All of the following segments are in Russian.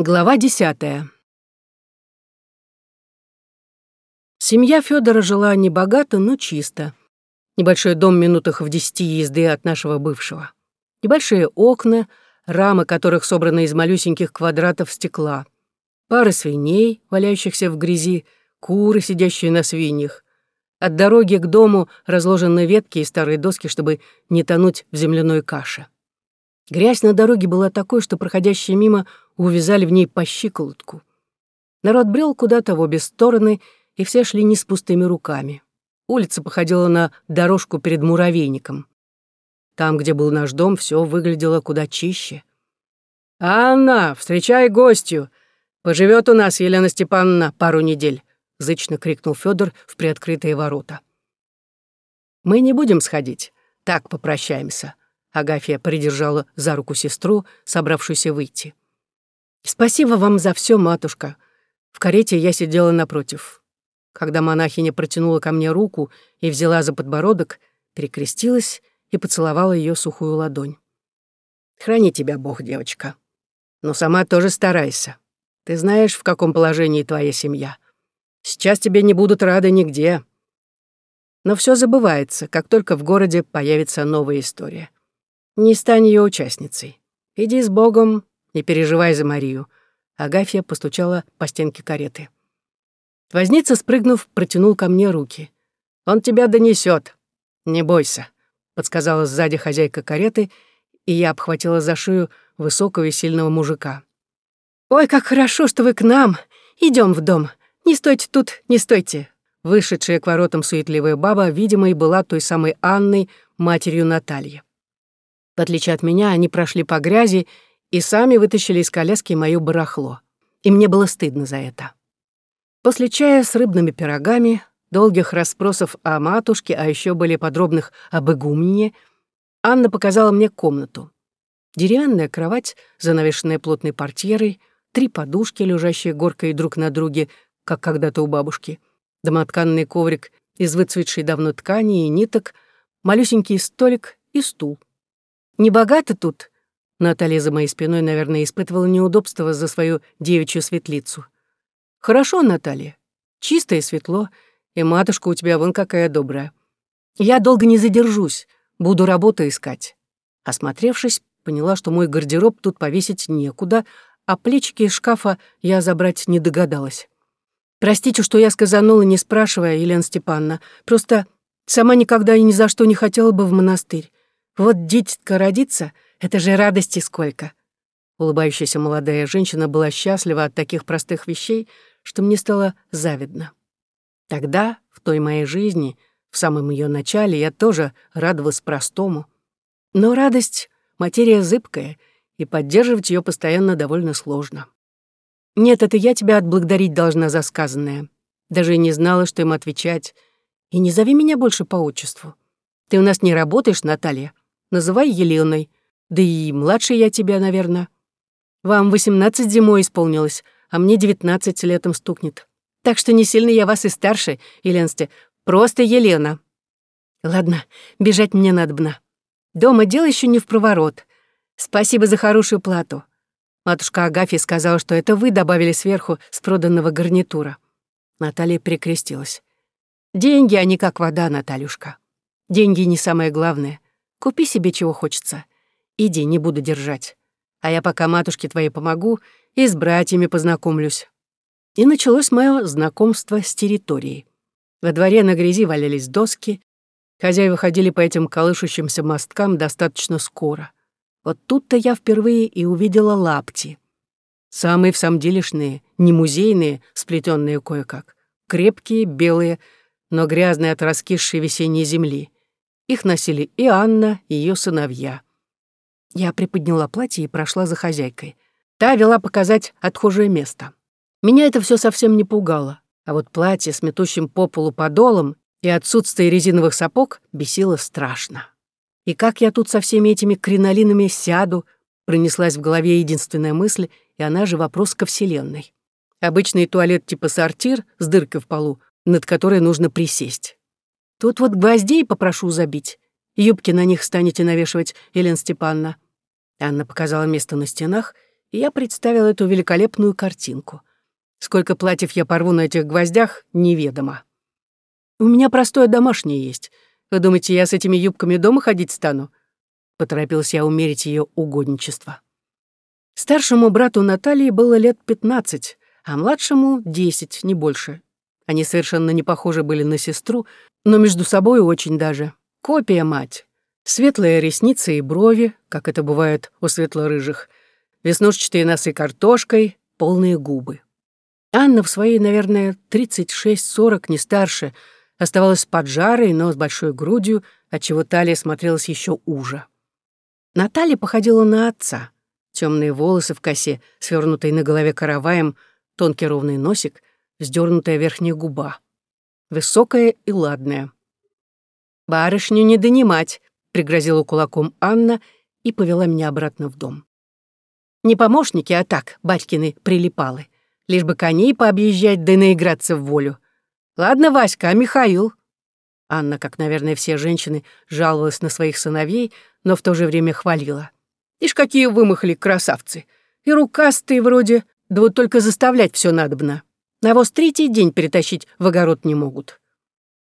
Глава десятая. Семья Федора жила небогато, но чисто. Небольшой дом минутах в десяти езды от нашего бывшего. Небольшие окна, рамы которых собраны из малюсеньких квадратов стекла. Пары свиней, валяющихся в грязи, куры, сидящие на свиньях. От дороги к дому разложены ветки и старые доски, чтобы не тонуть в земляной каше. Грязь на дороге была такой, что проходящие мимо увязали в ней по щиколотку. Народ брел куда-то в обе стороны, и все шли не с пустыми руками. Улица походила на дорожку перед муравейником. Там, где был наш дом, все выглядело куда чище. «Анна, встречай гостью! Поживет у нас Елена Степановна пару недель!» — зычно крикнул Федор в приоткрытые ворота. «Мы не будем сходить, так попрощаемся», — Агафья придержала за руку сестру, собравшуюся выйти. «Спасибо вам за все, матушка». В карете я сидела напротив. Когда монахиня протянула ко мне руку и взяла за подбородок, перекрестилась и поцеловала ее сухую ладонь. «Храни тебя Бог, девочка. Но сама тоже старайся. Ты знаешь, в каком положении твоя семья. Сейчас тебе не будут рады нигде. Но все забывается, как только в городе появится новая история. Не стань ее участницей. Иди с Богом, не переживай за Марию. Агафья постучала по стенке кареты. Возница, спрыгнув, протянул ко мне руки. «Он тебя донесет. Не бойся», — подсказала сзади хозяйка кареты, и я обхватила за шею высокого и сильного мужика. «Ой, как хорошо, что вы к нам. Идем в дом. Не стойте тут, не стойте». Вышедшая к воротам суетливая баба, видимо, и была той самой Анной, матерью Натальи. В отличие от меня, они прошли по грязи и сами вытащили из коляски моё барахло. И мне было стыдно за это. После чая с рыбными пирогами, долгих расспросов о матушке, а еще были подробных об игумне, Анна показала мне комнату. Деревянная кровать, занавешенная плотной портьерой, три подушки, лежащие горкой друг на друге, как когда-то у бабушки, домотканный коврик из выцветшей давно ткани и ниток, малюсенький столик и стул. Небогато тут, Наталья за моей спиной, наверное, испытывала неудобство за свою девичью светлицу. «Хорошо, Наталья. Чисто и светло, и матушка у тебя вон какая добрая. Я долго не задержусь, буду работу искать». Осмотревшись, поняла, что мой гардероб тут повесить некуда, а плечики из шкафа я забрать не догадалась. «Простите, что я сказанула, не спрашивая, Елена Степановна. Просто сама никогда и ни за что не хотела бы в монастырь. Вот дитятка родится — это же радости сколько!» Улыбающаяся молодая женщина была счастлива от таких простых вещей, что мне стало завидно. Тогда, в той моей жизни, в самом ее начале, я тоже радовалась простому. Но радость — материя зыбкая, и поддерживать ее постоянно довольно сложно. Нет, это я тебя отблагодарить должна за сказанное. Даже не знала, что им отвечать. И не зови меня больше по отчеству. Ты у нас не работаешь, Наталья. Называй Еленой. Да и младше я тебя, наверное. Вам восемнадцать зимой исполнилось, а мне девятнадцать летом стукнет. Так что не сильно я вас и старше, Еленсте, просто Елена. Ладно, бежать мне надобно. Дома дело еще не в проворот. Спасибо за хорошую плату. Матушка Агафья сказала, что это вы добавили сверху с проданного гарнитура. Наталья перекрестилась. Деньги, они как вода, Натальюшка. Деньги не самое главное. Купи себе чего хочется. Иди, не буду держать. А я пока матушке твоей помогу и с братьями познакомлюсь». И началось мое знакомство с территорией. Во дворе на грязи валялись доски. Хозяева ходили по этим колышущимся мосткам достаточно скоро. Вот тут-то я впервые и увидела лапти. Самые в самом делешные, не музейные, сплетенные кое-как. Крепкие, белые, но грязные от раскисшей весенней земли. Их носили и Анна, и ее сыновья. Я приподняла платье и прошла за хозяйкой. Та вела показать отхожее место. Меня это все совсем не пугало, а вот платье с метущим по полу подолом и отсутствие резиновых сапог бесило страшно. И как я тут со всеми этими кринолинами сяду, пронеслась в голове единственная мысль, и она же вопрос ко Вселенной. Обычный туалет типа сортир с дыркой в полу, над которой нужно присесть. Тут вот гвоздей попрошу забить. Юбки на них станете навешивать, Елена Степановна». Анна показала место на стенах, и я представил эту великолепную картинку. Сколько платьев я порву на этих гвоздях, неведомо. У меня простое домашнее есть. Вы думаете, я с этими юбками дома ходить стану? Поторопился я умерить ее угодничество. Старшему брату Натальи было лет пятнадцать, а младшему — десять, не больше. Они совершенно не похожи были на сестру, но между собой очень даже. Копия мать. Светлые ресницы и брови, как это бывает у светло-рыжих, веснушчатые носы картошкой, полные губы. Анна в своей, наверное, 36-40, не старше, оставалась поджарой, но с большой грудью, отчего талия смотрелась еще уже. Наталья походила на отца. Темные волосы в косе, свернутые на голове караваем, тонкий ровный носик, вздернутая верхняя губа. Высокая и ладная. «Барышню не донимать», — пригрозила кулаком Анна и повела меня обратно в дом. Не помощники, а так, батькины прилипалы. Лишь бы коней пообъезжать да наиграться в волю. Ладно, Васька, а Михаил? Анна, как, наверное, все женщины, жаловалась на своих сыновей, но в то же время хвалила. Ишь, какие вымахли красавцы. И рукастые вроде, да вот только заставлять все надобно. Навоз третий день перетащить в огород не могут.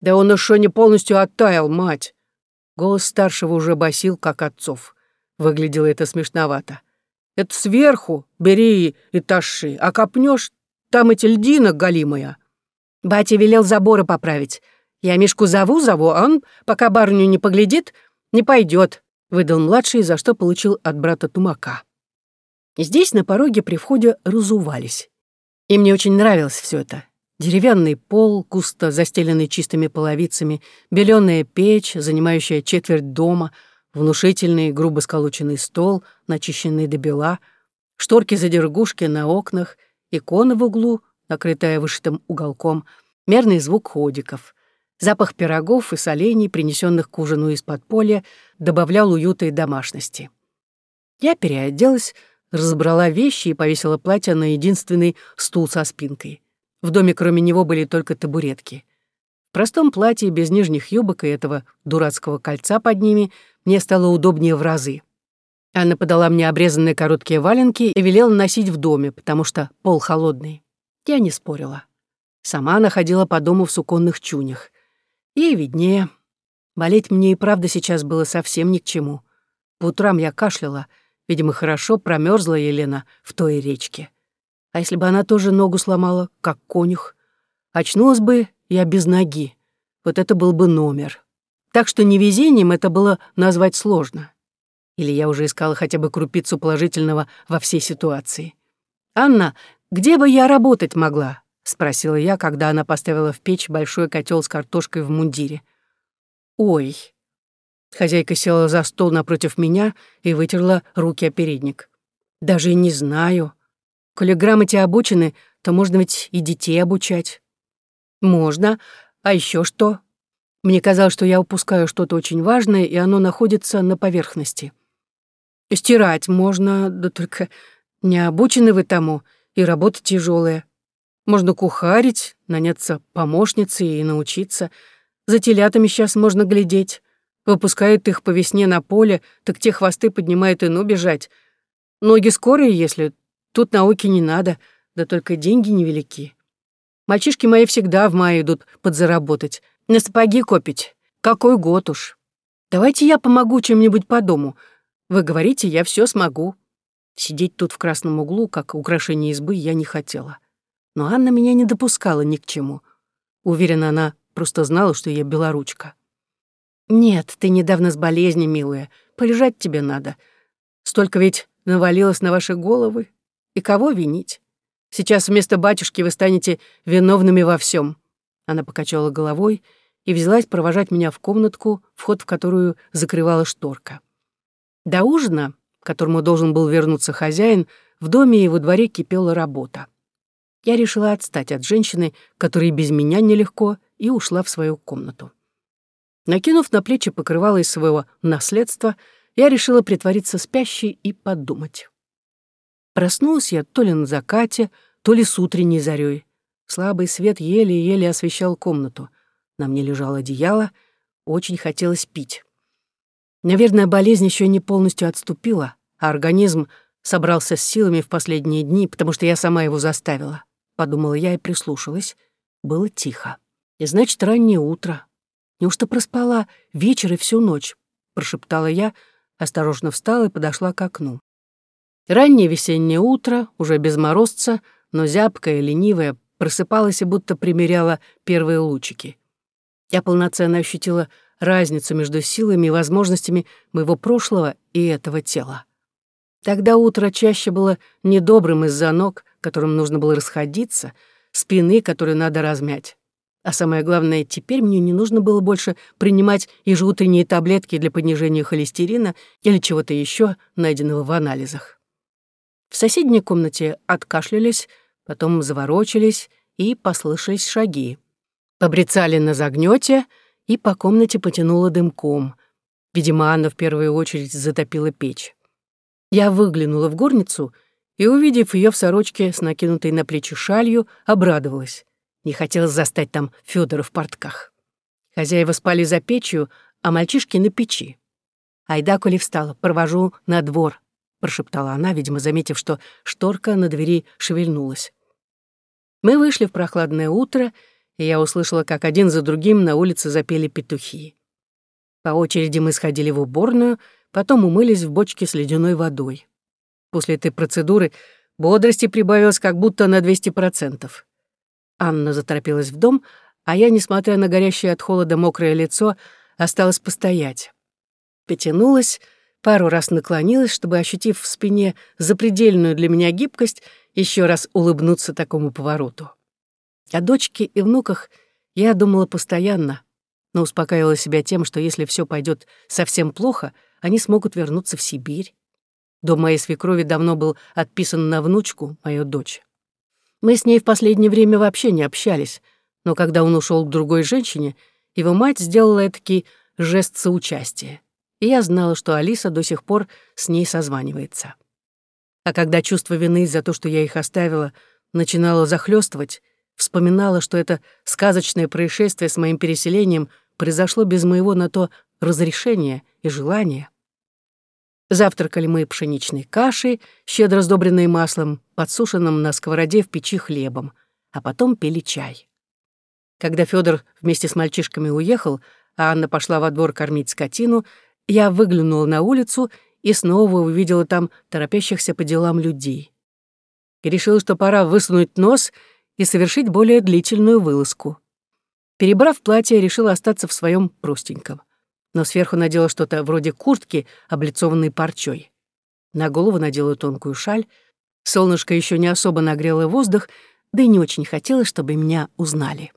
Да он еще не полностью оттаял, мать. Голос старшего уже басил, как отцов. Выглядело это смешновато. Это сверху бери и таши, а копнешь, там эти льдина голимая. Батя велел заборы поправить. Я Мишку зову-зову, а он, пока барню не поглядит, не пойдет, выдал младший, за что получил от брата тумака. Здесь на пороге при входе разувались. И мне очень нравилось все это. Деревянный пол, густо застеленный чистыми половицами, беленая печь, занимающая четверть дома, внушительный грубо сколоченный стол, начищенный до бела, шторки-задергушки на окнах, икона в углу, накрытая вышитым уголком, мерный звук ходиков. Запах пирогов и солений, принесенных к ужину из подполья, добавлял уюта и домашности. Я переоделась, разобрала вещи и повесила платье на единственный стул со спинкой. В доме кроме него были только табуретки. В простом платье, без нижних юбок и этого дурацкого кольца под ними, мне стало удобнее в разы. Анна подала мне обрезанные короткие валенки и велела носить в доме, потому что пол холодный. Я не спорила. Сама она ходила по дому в суконных чунях. Ей виднее. Болеть мне и правда сейчас было совсем ни к чему. По утрам я кашляла — Видимо, хорошо промерзла Елена в той речке. А если бы она тоже ногу сломала, как конюх? Очнулась бы я без ноги. Вот это был бы номер. Так что невезением это было назвать сложно. Или я уже искала хотя бы крупицу положительного во всей ситуации. «Анна, где бы я работать могла?» — спросила я, когда она поставила в печь большой котел с картошкой в мундире. «Ой, Хозяйка села за стол напротив меня и вытерла руки о передник. «Даже не знаю. Коли грамоте обучены, то можно ведь и детей обучать». «Можно. А еще что?» Мне казалось, что я упускаю что-то очень важное, и оно находится на поверхности. «Стирать можно, да только не обучены вы тому, и работа тяжелая. Можно кухарить, наняться помощницей и научиться. За телятами сейчас можно глядеть. Выпускает их по весне на поле, так те хвосты поднимают и ну бежать. Ноги скорые, если. Тут науки не надо, да только деньги невелики. Мальчишки мои всегда в мае идут подзаработать. На сапоги копить. Какой год уж. Давайте я помогу чем-нибудь по дому. Вы говорите, я все смогу. Сидеть тут в красном углу, как украшение избы, я не хотела. Но Анна меня не допускала ни к чему. Уверена, она просто знала, что я белоручка. «Нет, ты недавно с болезнью, милая. Полежать тебе надо. Столько ведь навалилось на ваши головы. И кого винить? Сейчас вместо батюшки вы станете виновными во всем. Она покачала головой и взялась провожать меня в комнатку, вход в которую закрывала шторка. До ужина, к которому должен был вернуться хозяин, в доме и во дворе кипела работа. Я решила отстать от женщины, которой без меня нелегко, и ушла в свою комнату. Накинув на плечи покрывало из своего наследства, я решила притвориться спящей и подумать. Проснулась я то ли на закате, то ли с утренней зарей. Слабый свет еле-еле освещал комнату. На мне лежало одеяло, очень хотелось пить. Наверное, болезнь еще не полностью отступила, а организм собрался с силами в последние дни, потому что я сама его заставила. Подумала я и прислушалась. Было тихо. И значит, раннее утро. Неужто проспала вечер и всю ночь? Прошептала я, осторожно встала и подошла к окну. Раннее весеннее утро, уже без морозца, но зябкое, ленивое, просыпалась и будто примеряла первые лучики. Я полноценно ощутила разницу между силами и возможностями моего прошлого и этого тела. Тогда утро чаще было недобрым из-за ног, которым нужно было расходиться, спины, которую надо размять. А самое главное, теперь мне не нужно было больше принимать ежеутренние таблетки для понижения холестерина или чего-то еще, найденного в анализах. В соседней комнате откашлялись, потом заворочились, и послышались шаги. Побрецали на загнёте, и по комнате потянуло дымком. Видимо, Анна в первую очередь затопила печь. Я выглянула в горницу и, увидев ее в сорочке с накинутой на плечи шалью, обрадовалась. Не хотелось застать там Федора в портках. Хозяева спали за печью, а мальчишки на печи. Айда, коли встала, провожу на двор прошептала она, видимо, заметив, что шторка на двери шевельнулась. Мы вышли в прохладное утро, и я услышала, как один за другим на улице запели петухи. По очереди мы сходили в уборную, потом умылись в бочке с ледяной водой. После этой процедуры бодрости прибавилось как будто на 200%. Анна заторопилась в дом, а я, несмотря на горящее от холода мокрое лицо, осталась постоять. Потянулась, пару раз наклонилась, чтобы, ощутив в спине запредельную для меня гибкость, еще раз улыбнуться такому повороту. О дочке и внуках я думала постоянно, но успокаивала себя тем, что если все пойдет совсем плохо, они смогут вернуться в Сибирь. Дом моей свекрови давно был отписан на внучку, мою дочь. Мы с ней в последнее время вообще не общались, но когда он ушел к другой женщине, его мать сделала таки жест соучастия и я знала, что Алиса до сих пор с ней созванивается. А когда чувство вины за то, что я их оставила, начинало захлестывать, вспоминала, что это сказочное происшествие с моим переселением произошло без моего на то разрешения и желания. Завтракали мы пшеничной кашей, щедро сдобренной маслом, подсушенным на сковороде в печи хлебом, а потом пили чай. Когда Федор вместе с мальчишками уехал, а Анна пошла во двор кормить скотину, я выглянула на улицу и снова увидела там торопящихся по делам людей. И решила, что пора высунуть нос и совершить более длительную вылазку. Перебрав платье, решила остаться в своем простеньком. Но сверху надела что-то вроде куртки, облицованной парчой. На голову надела тонкую шаль. Солнышко еще не особо нагрело воздух, да и не очень хотелось, чтобы меня узнали.